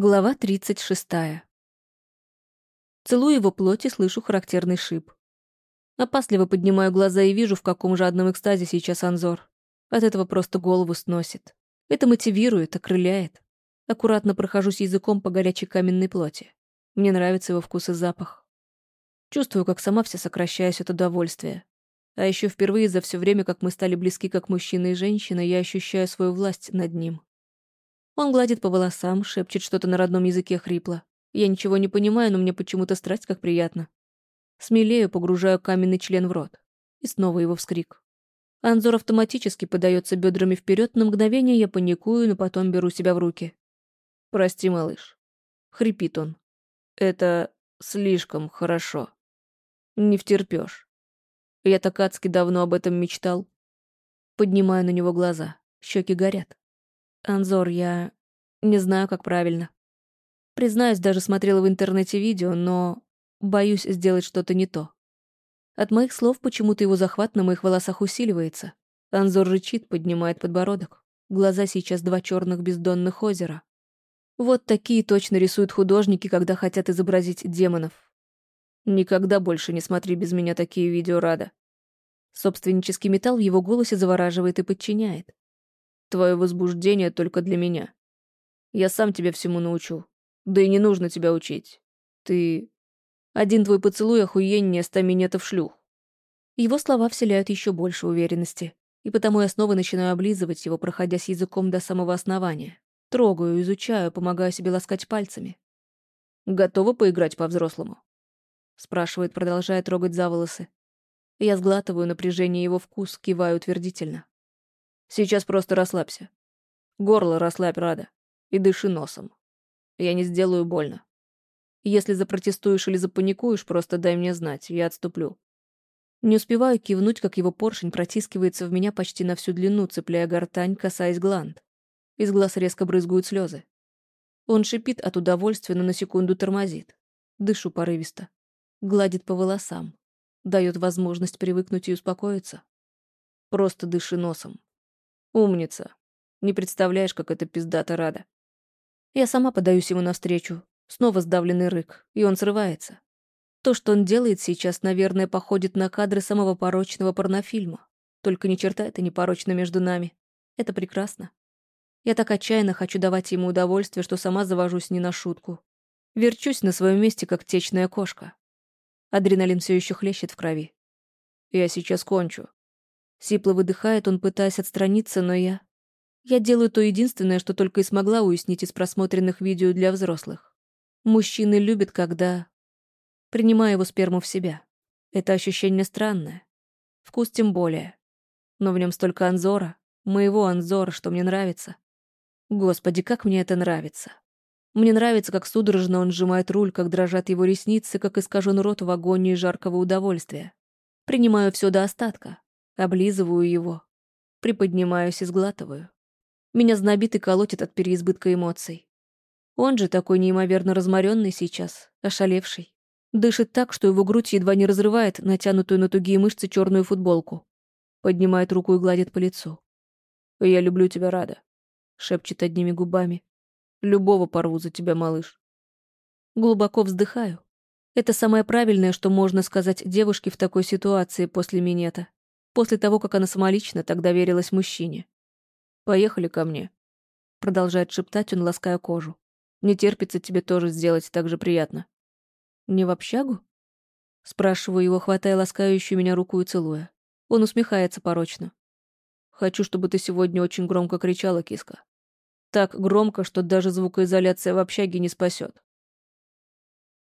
Глава 36. Целую его плоть и слышу характерный шип. Опасливо поднимаю глаза и вижу, в каком жадном экстазе сейчас Анзор. От этого просто голову сносит. Это мотивирует, окрыляет. Аккуратно прохожусь языком по горячей каменной плоти. Мне нравится его вкус и запах. Чувствую, как сама вся сокращаюсь от удовольствия. А еще впервые за все время, как мы стали близки как мужчина и женщина, я ощущаю свою власть над ним. Он гладит по волосам, шепчет что-то на родном языке хрипло. Я ничего не понимаю, но мне почему-то страсть как приятно. Смелею, погружаю каменный член в рот. И снова его вскрик. Анзор автоматически подается бедрами вперед, на мгновение я паникую, но потом беру себя в руки. «Прости, малыш». Хрипит он. «Это слишком хорошо. Не втерпёшь. Я так адски давно об этом мечтал». Поднимаю на него глаза. Щеки горят. Анзор, я не знаю, как правильно. Признаюсь, даже смотрела в интернете видео, но боюсь сделать что-то не то. От моих слов почему-то его захват на моих волосах усиливается. Анзор рычит, поднимает подбородок. Глаза сейчас два черных бездонных озера. Вот такие точно рисуют художники, когда хотят изобразить демонов. Никогда больше не смотри без меня такие видео, Рада. Собственнический металл в его голосе завораживает и подчиняет. Твое возбуждение только для меня. Я сам тебя всему научу. Да и не нужно тебя учить. Ты... Один твой поцелуй охуеннее ста минетов шлюх. Его слова вселяют еще больше уверенности, и потому я снова начинаю облизывать его, проходясь языком до самого основания. Трогаю, изучаю, помогаю себе ласкать пальцами. «Готова поиграть по-взрослому?» Спрашивает, продолжая трогать за волосы. Я сглатываю напряжение его вкус, киваю утвердительно. Сейчас просто расслабься. Горло расслабь, Рада. И дыши носом. Я не сделаю больно. Если запротестуешь или запаникуешь, просто дай мне знать, я отступлю. Не успеваю кивнуть, как его поршень протискивается в меня почти на всю длину, цепляя гортань, касаясь гланд. Из глаз резко брызгают слезы. Он шипит от удовольствия, но на секунду тормозит. Дышу порывисто. Гладит по волосам. Дает возможность привыкнуть и успокоиться. Просто дыши носом. Умница. Не представляешь, как это пиздато рада. Я сама подаюсь ему навстречу. Снова сдавленный рык, и он срывается. То, что он делает сейчас, наверное, походит на кадры самого порочного порнофильма. Только ни черта это не порочно между нами. Это прекрасно. Я так отчаянно хочу давать ему удовольствие, что сама завожусь не на шутку. Верчусь на своем месте, как течная кошка. Адреналин все еще хлещет в крови. Я сейчас кончу. Сипло выдыхает он, пытаясь отстраниться, но я... Я делаю то единственное, что только и смогла уяснить из просмотренных видео для взрослых. Мужчины любят, когда... Принимаю его сперму в себя. Это ощущение странное. Вкус тем более. Но в нем столько анзора, моего анзора, что мне нравится. Господи, как мне это нравится. Мне нравится, как судорожно он сжимает руль, как дрожат его ресницы, как искажен рот в агонии жаркого удовольствия. Принимаю все до остатка, Облизываю его. Приподнимаюсь и сглатываю. Меня знобит и колотит от переизбытка эмоций. Он же такой неимоверно разморенный сейчас, ошалевший. Дышит так, что его грудь едва не разрывает натянутую на тугие мышцы черную футболку. Поднимает руку и гладит по лицу. «Я люблю тебя, Рада», — шепчет одними губами. «Любого порву за тебя, малыш». Глубоко вздыхаю. Это самое правильное, что можно сказать девушке в такой ситуации после минета после того, как она самолично так доверилась мужчине. «Поехали ко мне», — продолжает шептать он, лаская кожу. «Не терпится тебе тоже сделать так же приятно». «Не в общагу?» Спрашиваю его, хватая ласкающую меня руку и целуя. Он усмехается порочно. «Хочу, чтобы ты сегодня очень громко кричала, киска. Так громко, что даже звукоизоляция в общаге не спасет.